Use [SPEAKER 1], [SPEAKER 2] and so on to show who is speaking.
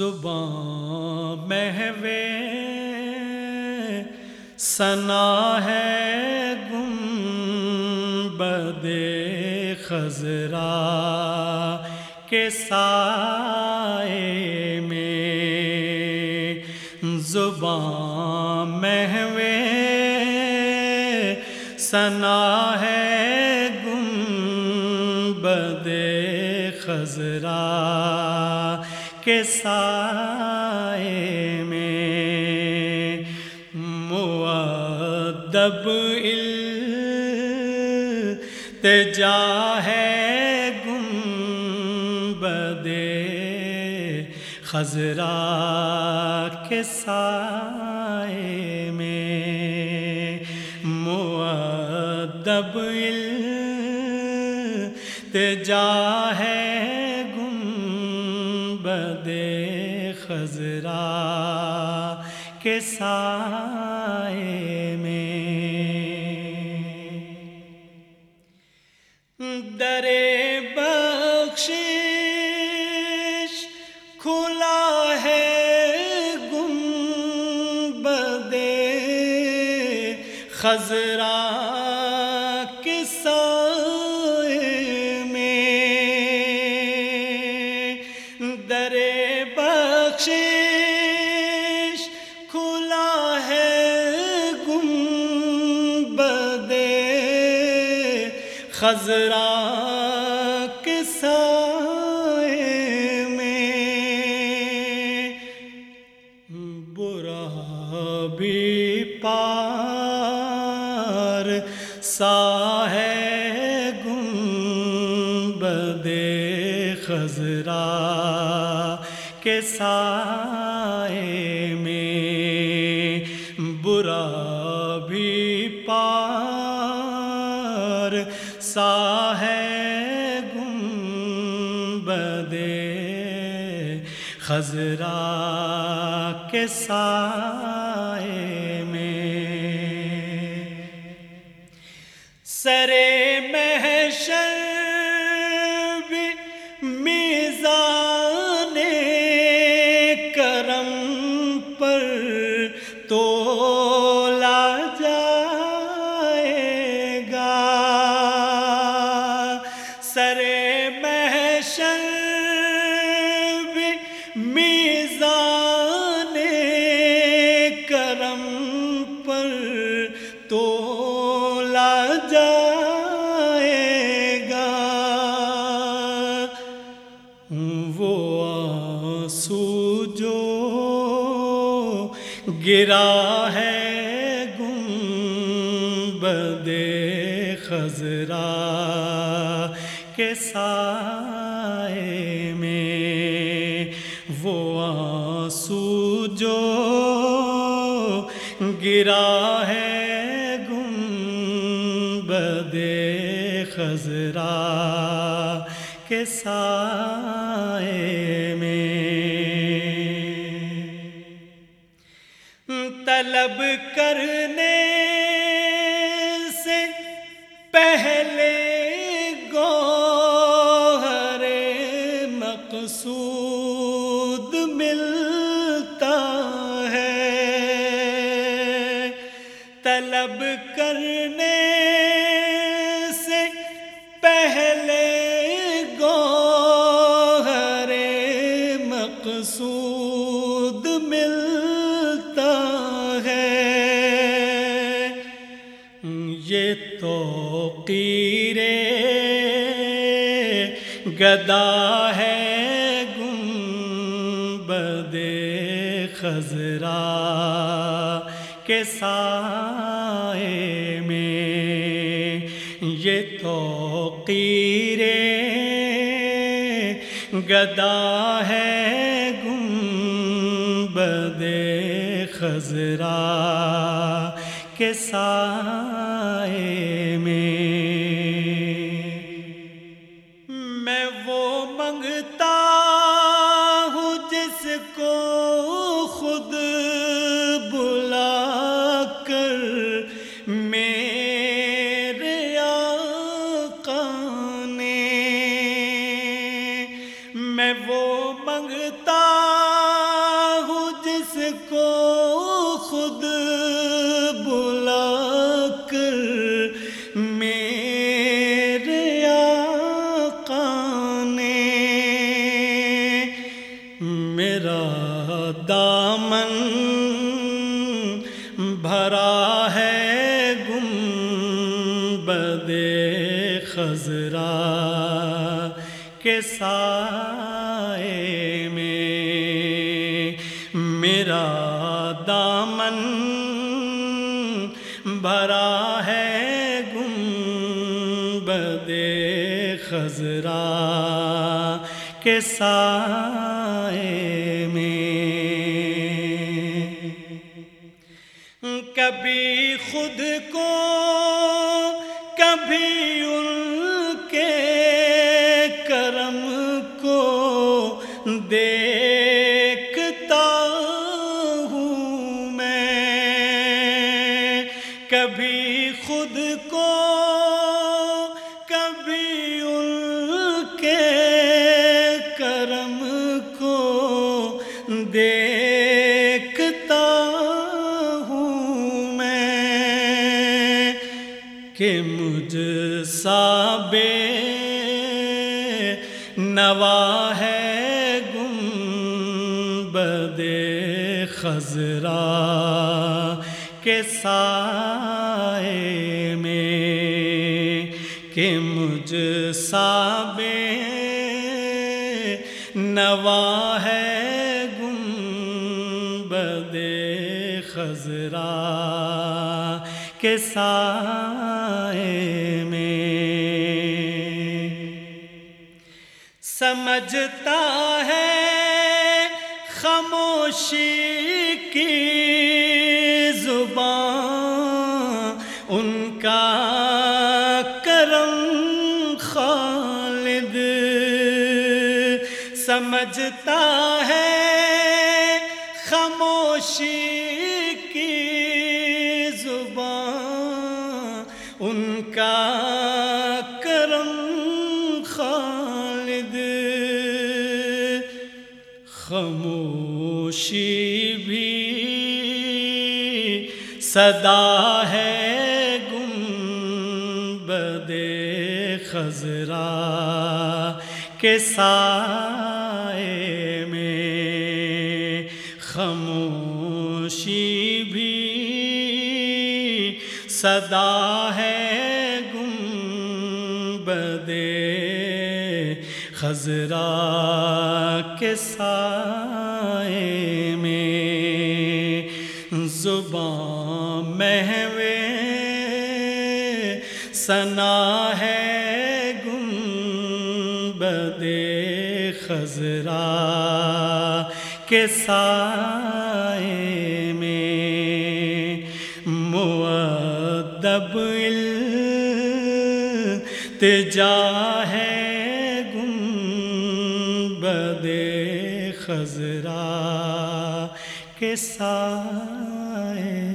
[SPEAKER 1] زباں محوے سنا ہے گم بدے خزرا کے سائے میں زباں محوے سنا ہے گم بدے خزرا کے سائے میں معدب التجا ہے گم بدے خزرا کے سائے میں معدب التجا ہے خزرا کے سائے میں۔ درے بخشش کھلا ہے گم بدے خزرا خزرا کے سائے میں برا بھی پار سا ہے گم خزرا کے سائے میں خزرا کے سائے میں سرے میزان کرم پر تو جائے گا۔ وہ آنسو جو گرا ہے گنبد خزرا کے ساتھ آنسو جو گرا ہے گم بدے خزرا کے سائے میں۔ طلب کرنے سے پہلے طلب کرنے سے پہلے گوہر مقصود ملتا ہے۔ یہ تو قیرے گدا ہے گم بدے خزرا کے سائے میں یہ تو قیرے گدا ہے گم بدے خزرا کے ساتھ میں وہ منگتا جس کو خود بلا کر میرے آقا نے میرا دام کے سائے میں میرا دامن بھرا ہے گم بدے خزرا کے سائے میں کبھی خود کو، کبھی دیکھتا ہوں میں کبھی خود کو، کبھی ان کے کرم کو دیکھتا ہوں میں کہ مجھ سابے نوا ہے خزرا کے سائے میں کہ مجھ سابے نوا ہے گم بدے خزرا کے سائے میں سمجھتا ہے خاموشی کی زبان ان کا کرم خالد۔ سمجھتا ہے خاموشی کی زبان ان کا خاموشی بھی صدا ہے گم بدے خزرا کے سائے میں خاموشی بھی صدا ہے گم بدے خزرا کے سائے میں زباں محوے سنا ہے گم بدے خزرا کے سائے میں معدب گنبد خزرا کے سائے